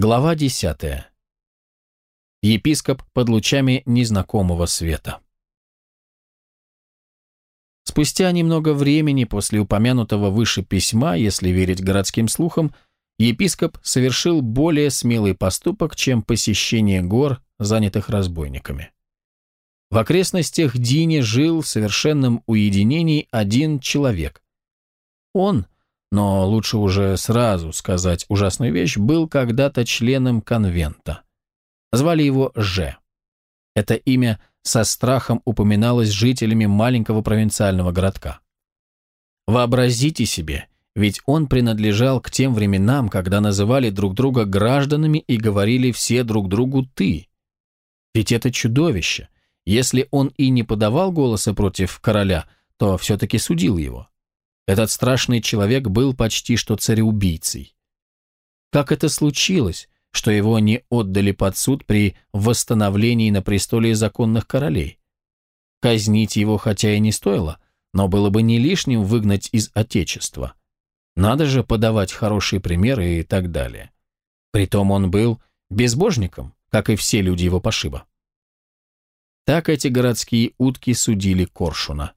Глава 10. Епископ под лучами незнакомого света. Спустя немного времени после упомянутого выше письма, если верить городским слухам, епископ совершил более смелый поступок, чем посещение гор, занятых разбойниками. В окрестностях Дини жил в совершенном уединении один человек. Он – но лучше уже сразу сказать ужасную вещь, был когда-то членом конвента. Звали его Ж. Это имя со страхом упоминалось жителями маленького провинциального городка. Вообразите себе, ведь он принадлежал к тем временам, когда называли друг друга гражданами и говорили все друг другу «ты». Ведь это чудовище. Если он и не подавал голоса против короля, то все-таки судил его. Этот страшный человек был почти что цареубийцей. Как это случилось, что его не отдали под суд при восстановлении на престоле законных королей? Казнить его хотя и не стоило, но было бы не лишним выгнать из Отечества. Надо же подавать хорошие примеры и так далее. Притом он был безбожником, как и все люди его пошиба. Так эти городские утки судили Коршуна.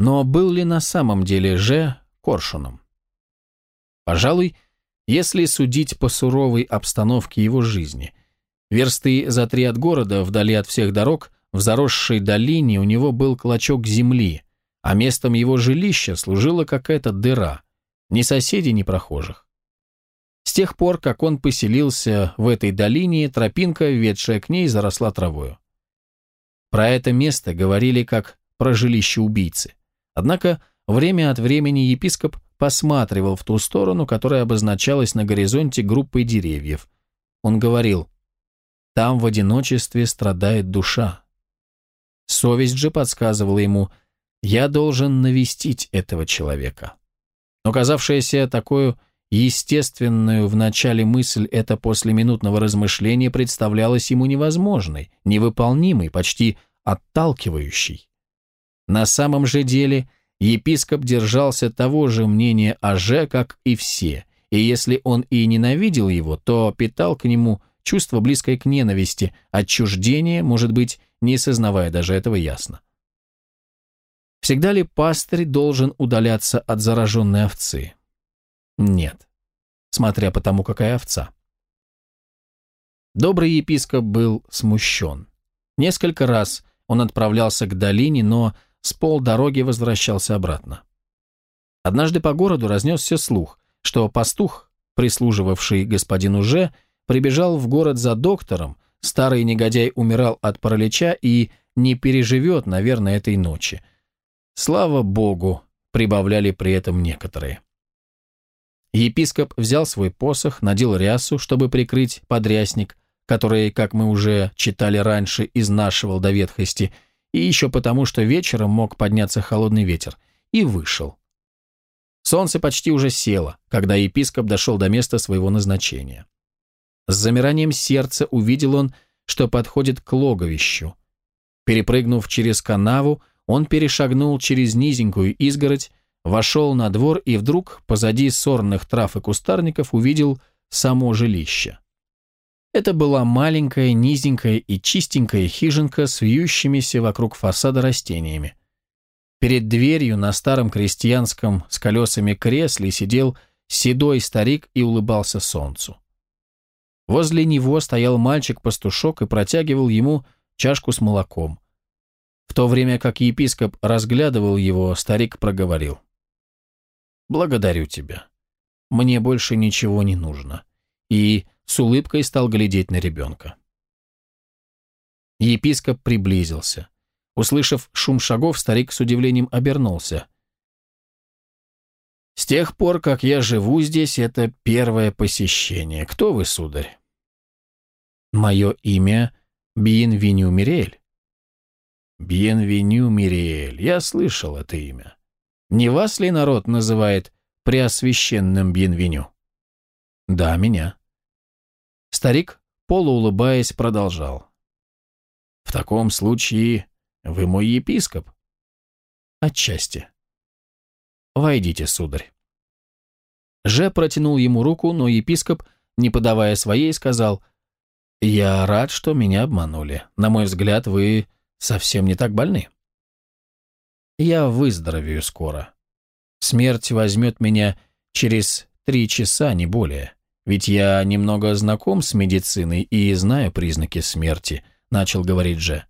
Но был ли на самом деле Же Коршуном? Пожалуй, если судить по суровой обстановке его жизни. Версты за три от города, вдали от всех дорог, в заросшей долине у него был клочок земли, а местом его жилища служила какая-то дыра, ни соседей, ни прохожих. С тех пор, как он поселился в этой долине, тропинка, ведшая к ней, заросла травою. Про это место говорили как про жилище убийцы. Однако время от времени епископ посматривал в ту сторону, которая обозначалась на горизонте группой деревьев. Он говорил, «Там в одиночестве страдает душа». Совесть же подсказывала ему, «Я должен навестить этого человека». Но казавшаяся такую естественную в начале мысль эта после минутного размышления представлялась ему невозможной, невыполнимой, почти отталкивающей. На самом же деле епископ держался того же мнения о Же, как и все, и если он и ненавидел его, то питал к нему чувство близкое к ненависти, отчуждение, может быть, не сознавая даже этого ясно. Всегда ли пастырь должен удаляться от зараженной овцы? Нет, смотря по тому, какая овца. Добрый епископ был смущен. Несколько раз он отправлялся к долине, но с полдороги возвращался обратно. Однажды по городу разнесся слух, что пастух, прислуживавший господину Же, прибежал в город за доктором, старый негодяй умирал от паралича и не переживет, наверное, этой ночи. Слава богу, прибавляли при этом некоторые. Епископ взял свой посох, надел рясу, чтобы прикрыть подрясник, который, как мы уже читали раньше, изнашивал до ветхости – и еще потому, что вечером мог подняться холодный ветер, и вышел. Солнце почти уже село, когда епископ дошел до места своего назначения. С замиранием сердца увидел он, что подходит к логовищу. Перепрыгнув через канаву, он перешагнул через низенькую изгородь, вошел на двор и вдруг позади сорных трав и кустарников увидел само жилище. Это была маленькая, низенькая и чистенькая хижинка с вьющимися вокруг фасада растениями. Перед дверью на старом крестьянском с колесами кресле сидел седой старик и улыбался солнцу. Возле него стоял мальчик-пастушок и протягивал ему чашку с молоком. В то время как епископ разглядывал его, старик проговорил. «Благодарю тебя. Мне больше ничего не нужно. И с улыбкой стал глядеть на ребенка. Епископ приблизился. Услышав шум шагов, старик с удивлением обернулся. «С тех пор, как я живу здесь, это первое посещение. Кто вы, сударь?» «Мое имя Бьенвеню Мириэль». «Бьенвеню Мириэль. Я слышал это имя. Не вас ли народ называет Преосвященным Бьенвеню?» «Да, меня». Старик, полуулыбаясь, продолжал. «В таком случае вы мой епископ?» «Отчасти». «Войдите, сударь». Же протянул ему руку, но епископ не подавая своей, сказал, «Я рад, что меня обманули. На мой взгляд, вы совсем не так больны». «Я выздоровею скоро. Смерть возьмет меня через три часа, не более. Ведь я немного знаком с медициной и знаю признаки смерти», — начал говорить Же.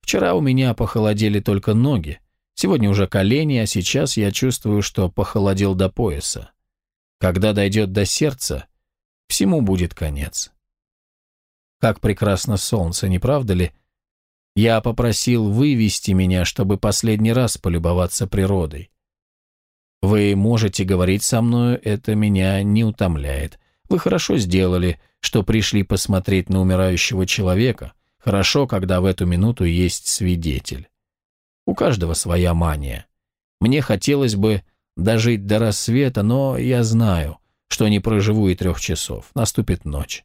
«Вчера у меня похолодели только ноги, сегодня уже колени, а сейчас я чувствую, что похолодел до пояса. Когда дойдет до сердца, всему будет конец. Как прекрасно солнце, не правда ли? Я попросил вывести меня, чтобы последний раз полюбоваться природой. Вы можете говорить со мною, это меня не утомляет. Вы хорошо сделали, что пришли посмотреть на умирающего человека. Хорошо, когда в эту минуту есть свидетель. У каждого своя мания. Мне хотелось бы дожить до рассвета, но я знаю, что не проживу и трех часов. Наступит ночь.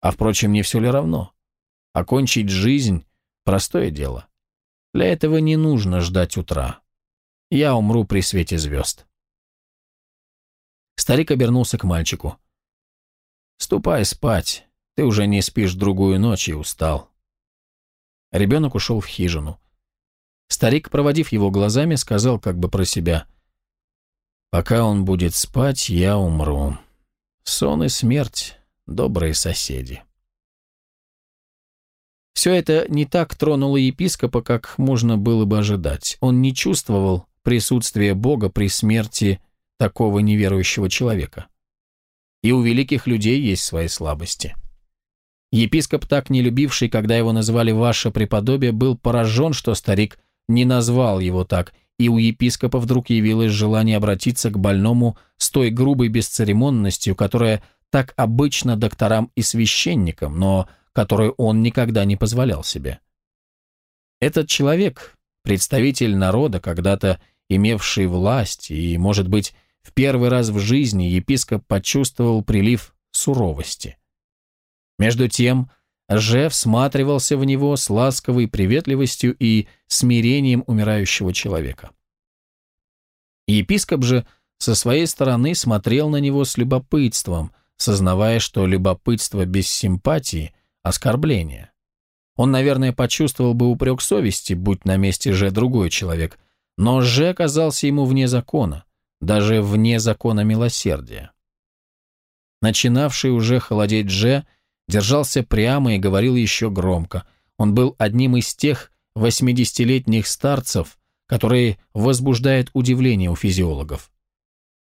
А впрочем, не все ли равно? Окончить жизнь – простое дело. Для этого не нужно ждать утра. Я умру при свете звезд. Старик обернулся к мальчику. «Ступай спать, ты уже не спишь другую ночь и устал». Ребенок ушел в хижину. Старик, проводив его глазами, сказал как бы про себя – Пока он будет спать, я умру. Сон и смерть — добрые соседи. Все это не так тронуло епископа, как можно было бы ожидать. Он не чувствовал присутствия Бога при смерти такого неверующего человека. И у великих людей есть свои слабости. Епископ, так не любивший, когда его называли «ваше преподобие», был поражен, что старик не назвал его так, и у епископа вдруг явилось желание обратиться к больному с той грубой бесцеремонностью, которая так обычно докторам и священникам, но которую он никогда не позволял себе. Этот человек, представитель народа, когда-то имевший власть, и, может быть, в первый раз в жизни епископ почувствовал прилив суровости. Между тем, Же всматривался в него с ласковой приветливостью и смирением умирающего человека. Епископ же со своей стороны смотрел на него с любопытством, сознавая, что любопытство без симпатии – оскорбление. Он, наверное, почувствовал бы упрек совести, будь на месте Же другой человек, но Же оказался ему вне закона, даже вне закона милосердия. Начинавший уже холодеть Же – держался прямо и говорил еще громко. Он был одним из тех 80-летних старцев, которые возбуждают удивление у физиологов.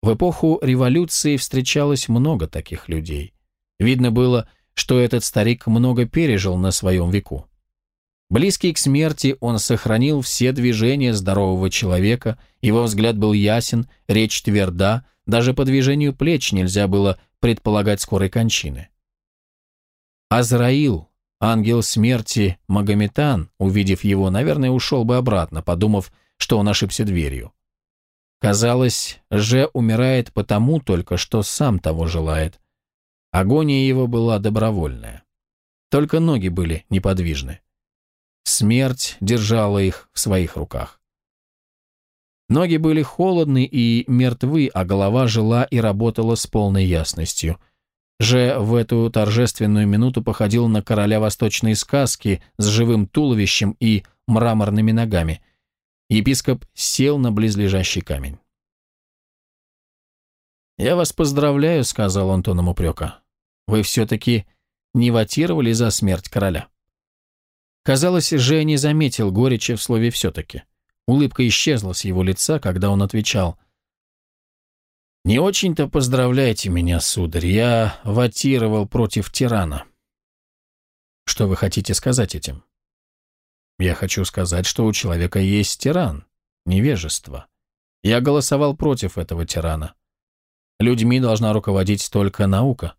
В эпоху революции встречалось много таких людей. Видно было, что этот старик много пережил на своем веку. Близкий к смерти, он сохранил все движения здорового человека, его взгляд был ясен, речь тверда, даже по движению плеч нельзя было предполагать скорой кончины. Азраил, ангел смерти Магометан, увидев его, наверное, ушел бы обратно, подумав, что он ошибся дверью. Казалось, Же умирает потому только, что сам того желает. Агония его была добровольная. Только ноги были неподвижны. Смерть держала их в своих руках. Ноги были холодны и мертвы, а голова жила и работала с полной ясностью – же в эту торжественную минуту походил на короля восточной сказки с живым туловищем и мраморными ногами. Епископ сел на близлежащий камень. «Я вас поздравляю», — сказал он тоном упрека. «Вы все-таки не ватировали за смерть короля». Казалось, Же не заметил горечи в слове «все-таки». Улыбка исчезла с его лица, когда он отвечал — «Не очень-то поздравляйте меня, сударь, я ватировал против тирана». «Что вы хотите сказать этим?» «Я хочу сказать, что у человека есть тиран, невежество. Я голосовал против этого тирана. Людьми должна руководить только наука.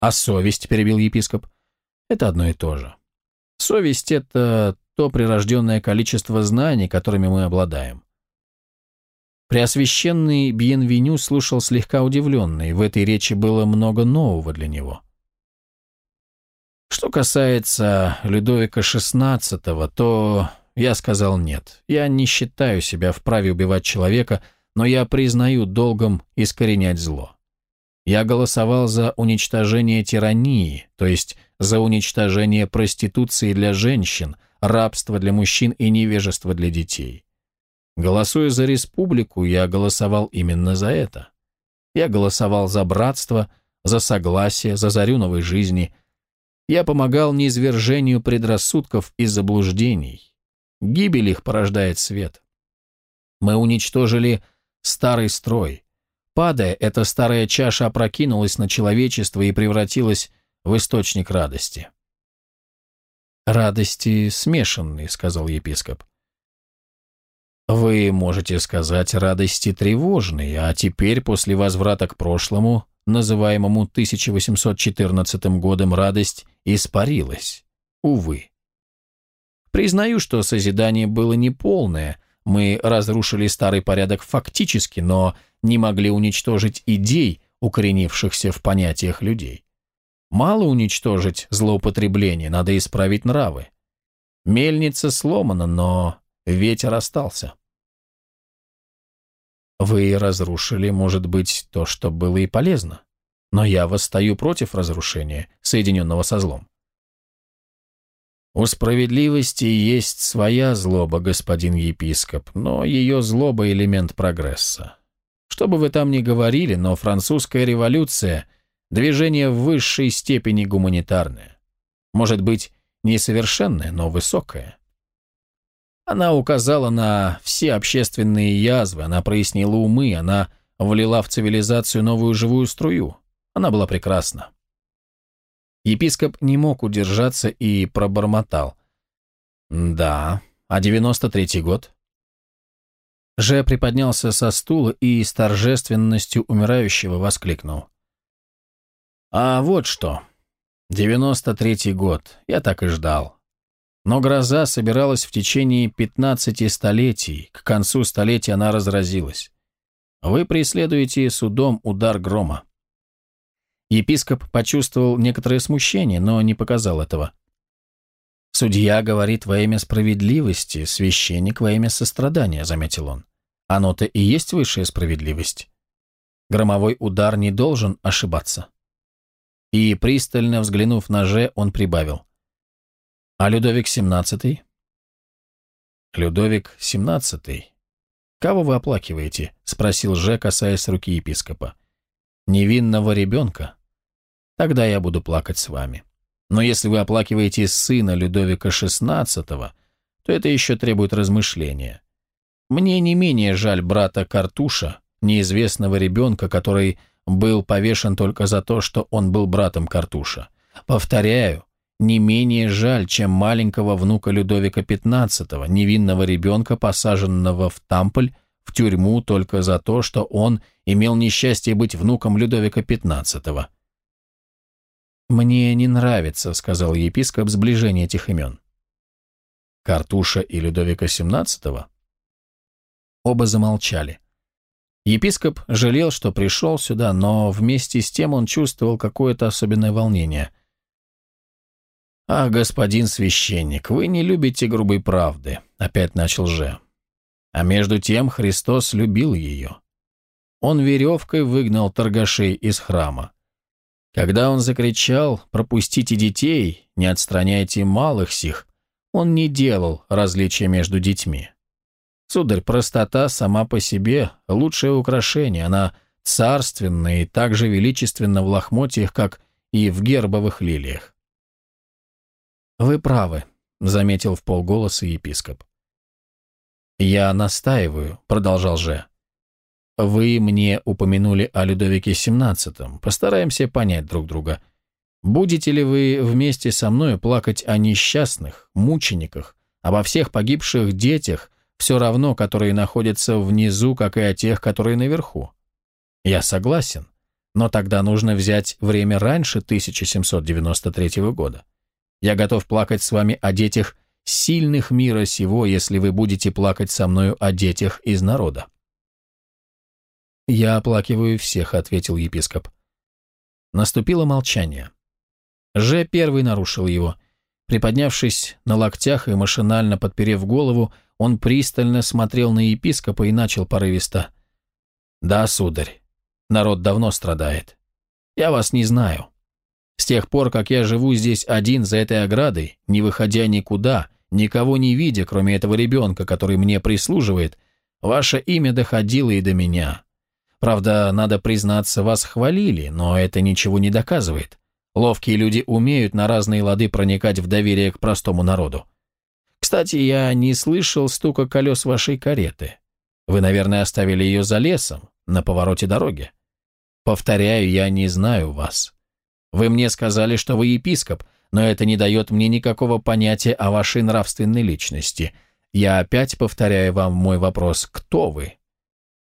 А совесть, — перебил епископ, — это одно и то же. Совесть — это то прирожденное количество знаний, которыми мы обладаем. Преосвященный Бьенвеню слушал слегка удивленный, в этой речи было много нового для него. Что касается Людовика XVI, то я сказал нет. Я не считаю себя вправе убивать человека, но я признаю долгом искоренять зло. Я голосовал за уничтожение тирании, то есть за уничтожение проституции для женщин, рабства для мужчин и невежества для детей. Голосуя за республику, я голосовал именно за это. Я голосовал за братство, за согласие, за зарю новой жизни. Я помогал низвержению предрассудков и заблуждений. Гибель их порождает свет. Мы уничтожили старый строй. Падая, эта старая чаша опрокинулась на человечество и превратилась в источник радости. «Радости смешанные», — сказал епископ. «Вы можете сказать радости тревожные, а теперь, после возврата к прошлому, называемому 1814 годом, радость испарилась. Увы. Признаю, что созидание было неполное, мы разрушили старый порядок фактически, но не могли уничтожить идей, укоренившихся в понятиях людей. Мало уничтожить злоупотребление, надо исправить нравы. Мельница сломана, но ветер остался. Вы разрушили, может быть, то, что было и полезно. Но я восстаю против разрушения, соединенного со злом. У справедливости есть своя злоба, господин епископ, но ее злоба – элемент прогресса. Что бы вы там ни говорили, но французская революция – Движение в высшей степени гуманитарное. Может быть, несовершенное, но высокое. Она указала на все общественные язвы, она прояснила умы, она влила в цивилизацию новую живую струю. Она была прекрасна. Епископ не мог удержаться и пробормотал. «Да, а девяносто третий год?» Же приподнялся со стула и с торжественностью умирающего воскликнул. А вот что. 93-й год. Я так и ждал. Но гроза собиралась в течение 15 столетий. К концу столетия она разразилась. Вы преследуете судом удар грома. Епископ почувствовал некоторое смущение, но не показал этого. «Судья говорит во имя справедливости, священник во имя сострадания», — заметил он. «Оно-то и есть высшая справедливость. Громовой удар не должен ошибаться». И, пристально взглянув на Же, он прибавил. «А Людовик XVII?» «Людовик XVII? Кого вы оплакиваете?» — спросил Же, касаясь руки епископа. «Невинного ребенка? Тогда я буду плакать с вами. Но если вы оплакиваете сына Людовика XVI, то это еще требует размышления. Мне не менее жаль брата Картуша, неизвестного ребенка, который был повешен только за то, что он был братом Картуша. Повторяю, не менее жаль, чем маленького внука Людовика XV, невинного ребенка, посаженного в Тамполь, в тюрьму только за то, что он имел несчастье быть внуком Людовика XV. «Мне не нравится», — сказал епископ, — «сближение этих имен». «Картуша и Людовика XVII?» Оба замолчали. Епископ жалел, что пришел сюда, но вместе с тем он чувствовал какое-то особенное волнение. «А, господин священник, вы не любите грубой правды», — опять начал же. А между тем Христос любил ее. Он веревкой выгнал торгашей из храма. Когда он закричал «Пропустите детей, не отстраняйте малых сих», он не делал различия между детьми. Сударь, простота сама по себе – лучшее украшение, она царственная и так же величественна в лохмотьях, как и в гербовых лилиях. «Вы правы», – заметил в полголоса епископ. «Я настаиваю», – продолжал же. «Вы мне упомянули о Людовике XVII. Постараемся понять друг друга. Будете ли вы вместе со мной плакать о несчастных, мучениках, обо всех погибших детях, все равно, которые находятся внизу, как и о тех, которые наверху. Я согласен, но тогда нужно взять время раньше 1793 года. Я готов плакать с вами о детях сильных мира сего, если вы будете плакать со мною о детях из народа. «Я оплакиваю всех», — ответил епископ. Наступило молчание. Же первый нарушил его. Приподнявшись на локтях и машинально подперев голову, он пристально смотрел на епископа и начал порывисто. «Да, сударь, народ давно страдает. Я вас не знаю. С тех пор, как я живу здесь один за этой оградой, не выходя никуда, никого не видя, кроме этого ребенка, который мне прислуживает, ваше имя доходило и до меня. Правда, надо признаться, вас хвалили, но это ничего не доказывает. Ловкие люди умеют на разные лады проникать в доверие к простому народу. Кстати, я не слышал стука колес вашей кареты. Вы, наверное, оставили ее за лесом, на повороте дороги. Повторяю, я не знаю вас. Вы мне сказали, что вы епископ, но это не дает мне никакого понятия о вашей нравственной личности. Я опять повторяю вам мой вопрос «Кто вы?»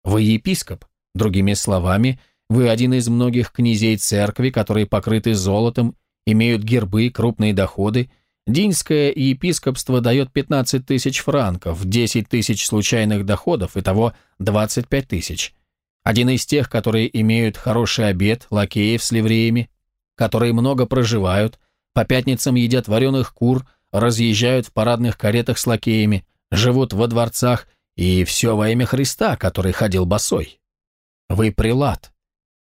Вы епископ? Другими словами, вы один из многих князей церкви, которые покрыты золотом, имеют гербы, крупные доходы, Динское епископство дает 15 тысяч франков, 10 тысяч случайных доходов, итого 25 тысяч. Один из тех, которые имеют хороший обед, лакеев с ливреями, которые много проживают, по пятницам едят вареных кур, разъезжают в парадных каретах с лакеями, живут во дворцах, и все во имя Христа, который ходил босой. Вы прилад.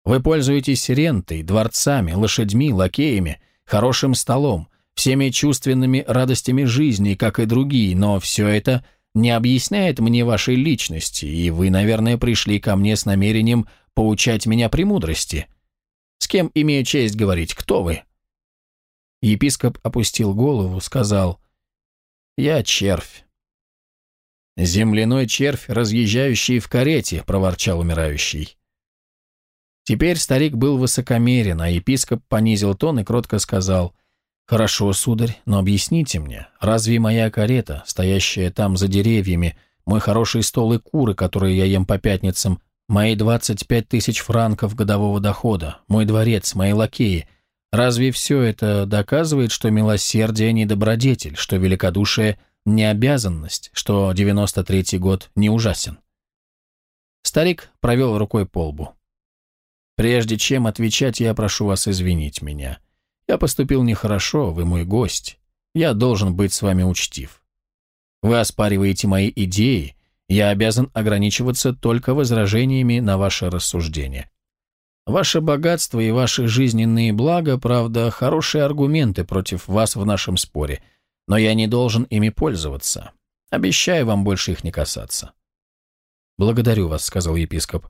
Вы пользуетесь рентой, дворцами, лошадьми, лакеями, хорошим столом, всеми чувственными радостями жизни, как и другие, но все это не объясняет мне вашей личности, и вы, наверное, пришли ко мне с намерением поучать меня премудрости. С кем имею честь говорить, кто вы?» Епископ опустил голову, сказал, «Я червь». «Земляной червь, разъезжающий в карете», — проворчал умирающий. Теперь старик был высокомерен, а епископ понизил тон и кротко сказал, «Хорошо, сударь, но объясните мне, разве моя карета, стоящая там за деревьями, мой хороший стол и куры, которые я ем по пятницам, мои 25 тысяч франков годового дохода, мой дворец, мои лакеи, разве все это доказывает, что милосердие не добродетель, что великодушие не обязанность, что 93-й год не ужасен?» Старик провел рукой по лбу. «Прежде чем отвечать, я прошу вас извинить меня». Я поступил нехорошо, вы мой гость. Я должен быть с вами учтив. Вы оспариваете мои идеи, я обязан ограничиваться только возражениями на ваше рассуждение. Ваше богатство и ваши жизненные блага, правда, хорошие аргументы против вас в нашем споре, но я не должен ими пользоваться. Обещаю вам больше их не касаться. «Благодарю вас», — сказал епископ.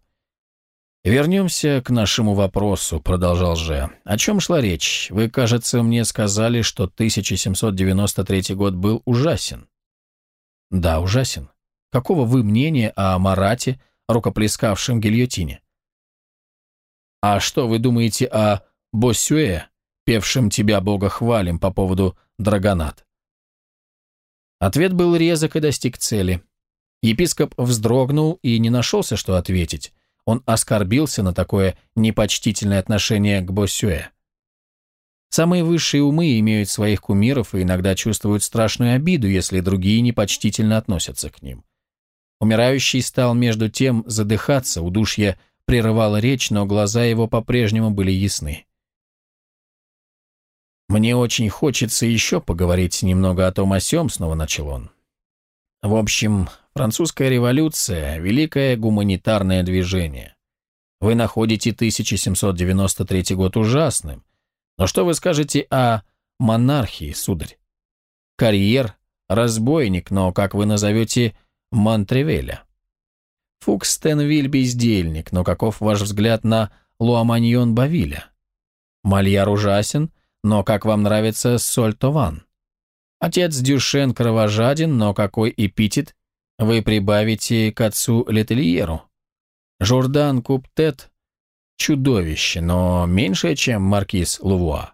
«Вернемся к нашему вопросу», — продолжал Же. «О чем шла речь? Вы, кажется, мне сказали, что 1793 год был ужасен». «Да, ужасен. Какого вы мнения о Марате, рукоплескавшем гильотине?» «А что вы думаете о Боссюэ, певшем «Тебя, Бога, хвалим» по поводу Драгонат?» Ответ был резок и достиг цели. Епископ вздрогнул и не нашелся, что ответить он оскорбился на такое непочтительное отношение к Боссюэ. Самые высшие умы имеют своих кумиров и иногда чувствуют страшную обиду, если другие непочтительно относятся к ним. Умирающий стал между тем задыхаться, удушье прерывало речь, но глаза его по-прежнему были ясны. «Мне очень хочется еще поговорить немного о том о сём», — снова начал он. «В общем, Французская революция – великое гуманитарное движение. Вы находите 1793 год ужасным. Но что вы скажете о монархии, сударь? Карьер – разбойник, но как вы назовете Монтревеля? Фукстенвиль – бездельник, но каков ваш взгляд на Луаманьон Бавиля? Мальяр ужасен, но как вам нравится Сольтован? Отец Дюшен кровожаден, но какой эпитет вы прибавите к отцу Летельеру. Жордан Куптет – чудовище, но меньшее, чем маркиз Лувуа.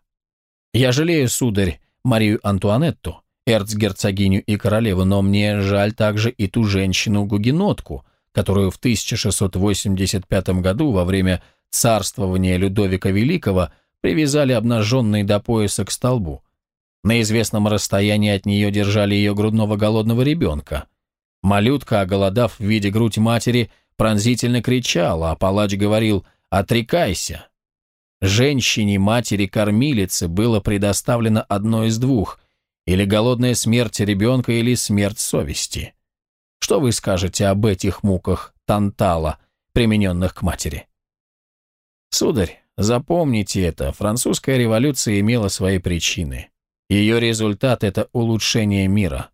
Я жалею, сударь, Марию Антуанетту, эрцгерцогиню и королеву, но мне жаль также и ту женщину-гугенотку, которую в 1685 году во время царствования Людовика Великого привязали обнаженной до пояса к столбу. На известном расстоянии от нее держали ее грудного голодного ребенка – Малютка, оголодав в виде грудь матери, пронзительно кричала, а палач говорил «Отрекайся». Женщине, матери, кормилице было предоставлено одно из двух – или голодная смерть ребенка, или смерть совести. Что вы скажете об этих муках Тантала, примененных к матери? Сударь, запомните это, французская революция имела свои причины. Ее результат – это улучшение мира.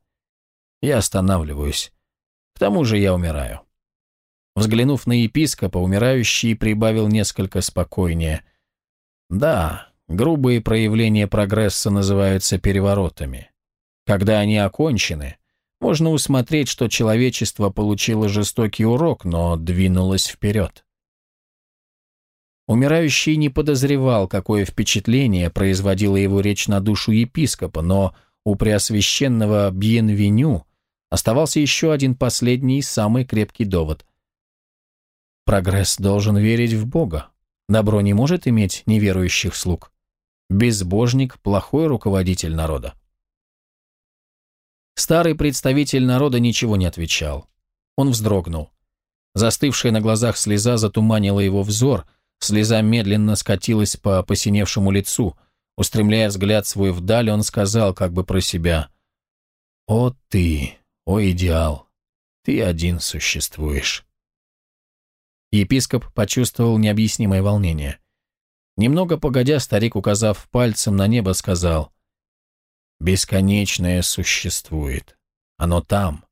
Я останавливаюсь. Тому же я умираю. Взглянув на епископа, умирающий прибавил несколько спокойнее. Да, грубые проявления прогресса называются переворотами. Когда они окончены, можно усмотреть, что человечество получило жестокий урок, но двинулось вперед. Умирающий не подозревал, какое впечатление производила его речь на душу епископа, но у преосвященного Бьенвеню оставался еще один последний и самый крепкий довод. Прогресс должен верить в Бога. Добро не может иметь неверующих слуг. Безбожник – плохой руководитель народа. Старый представитель народа ничего не отвечал. Он вздрогнул. Застывшая на глазах слеза затуманила его взор, слеза медленно скатилась по посиневшему лицу. Устремляя взгляд свой вдаль, он сказал как бы про себя «О ты, о идеал, ты один существуешь». Епископ почувствовал необъяснимое волнение. Немного погодя, старик, указав пальцем на небо, сказал Бесконечное существует. Оно там.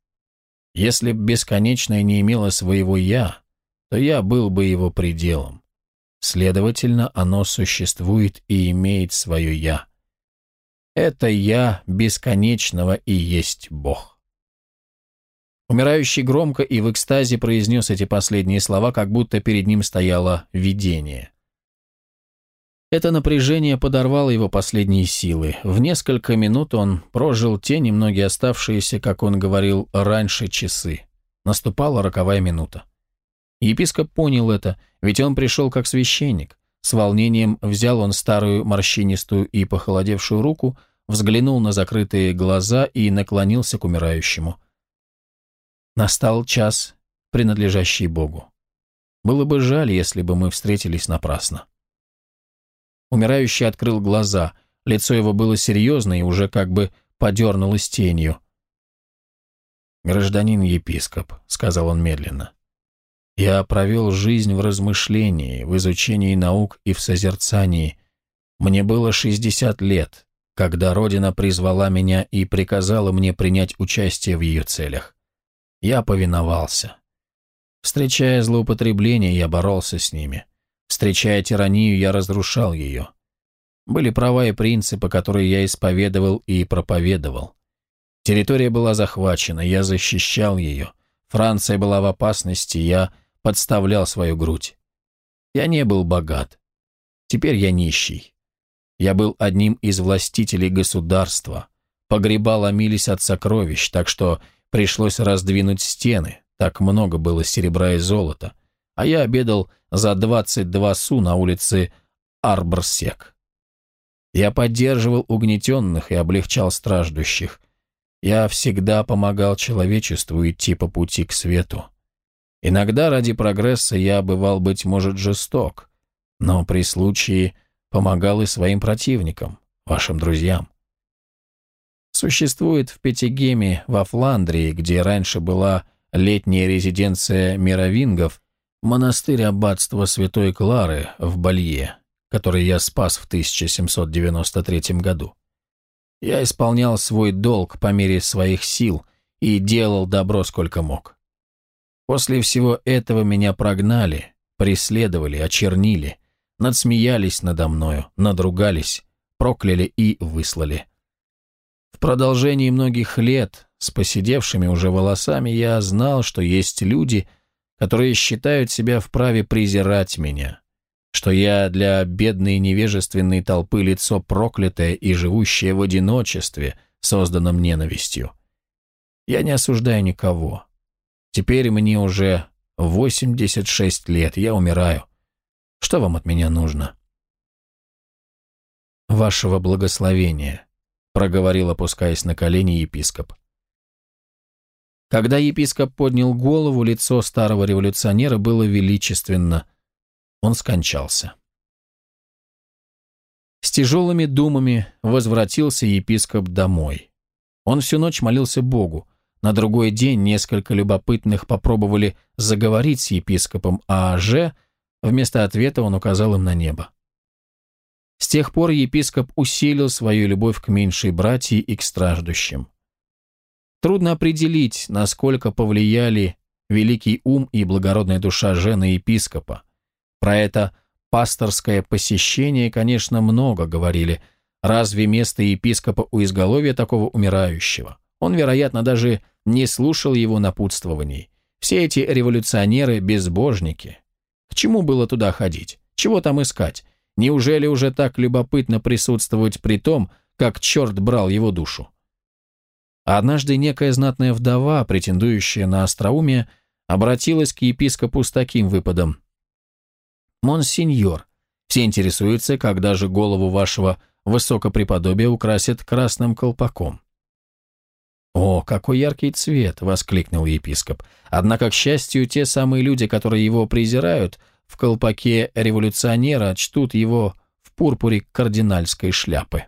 Если б бесконечное не имело своего «я», то я был бы его пределом. Следовательно, оно существует и имеет свое «я». Это «я» бесконечного и есть Бог. Умирающий громко и в экстазе произнес эти последние слова, как будто перед ним стояло видение. Это напряжение подорвало его последние силы. В несколько минут он прожил те немногие оставшиеся, как он говорил, раньше часы. Наступала роковая минута. Епископ понял это, ведь он пришел как священник. С волнением взял он старую морщинистую и похолодевшую руку, взглянул на закрытые глаза и наклонился к умирающему. Настал час, принадлежащий Богу. Было бы жаль, если бы мы встретились напрасно. Умирающий открыл глаза. Лицо его было серьезно и уже как бы подернулось тенью. «Гражданин-епископ», — сказал он медленно, — «я провел жизнь в размышлении, в изучении наук и в созерцании. Мне было 60 лет, когда Родина призвала меня и приказала мне принять участие в ее целях. Я повиновался. Встречая злоупотребления, я боролся с ними. Встречая тиранию, я разрушал ее. Были права и принципы, которые я исповедовал и проповедовал. Территория была захвачена, я защищал ее. Франция была в опасности, я подставлял свою грудь. Я не был богат. Теперь я нищий. Я был одним из властителей государства. Погреба ломились от сокровищ, так что пришлось раздвинуть стены. Так много было серебра и золота а я обедал за 22 су на улице Арборсек. Я поддерживал угнетенных и облегчал страждущих. Я всегда помогал человечеству идти по пути к свету. Иногда ради прогресса я бывал, быть может, жесток, но при случае помогал и своим противникам, вашим друзьям. Существует в Пятигеме во Фландрии, где раньше была летняя резиденция мировингов, монастырь аббатства Святой Клары в Балье, который я спас в 1793 году. Я исполнял свой долг по мере своих сил и делал добро сколько мог. После всего этого меня прогнали, преследовали, очернили, надсмеялись надо мною, надругались, прокляли и выслали. В продолжении многих лет, с поседевшими уже волосами, я знал, что есть люди – которые считают себя вправе презирать меня, что я для бедной невежественной толпы лицо проклятое и живущее в одиночестве, созданном ненавистью. Я не осуждаю никого. Теперь мне уже 86 лет, я умираю. Что вам от меня нужно? Вашего благословения, проговорил, опускаясь на колени епископ. Когда епископ поднял голову, лицо старого революционера было величественно. Он скончался. С тяжелыми думами возвратился епископ домой. Он всю ночь молился Богу. На другой день несколько любопытных попробовали заговорить с епископом, а Же вместо ответа он указал им на небо. С тех пор епископ усилил свою любовь к меньшей братьи и к страждущим. Трудно определить, насколько повлияли великий ум и благородная душа жены епископа. Про это пасторское посещение, конечно, много говорили. Разве место епископа у изголовья такого умирающего? Он, вероятно, даже не слушал его напутствований. Все эти революционеры – безбожники. К чему было туда ходить? Чего там искать? Неужели уже так любопытно присутствовать при том, как черт брал его душу? Однажды некая знатная вдова, претендующая на остроумие, обратилась к епископу с таким выпадом. «Монсеньор, все интересуются, когда же голову вашего высокопреподобия украсят красным колпаком. «О, какой яркий цвет!» — воскликнул епископ. «Однако, к счастью, те самые люди, которые его презирают, в колпаке революционера чтут его в пурпуре кардинальской шляпы».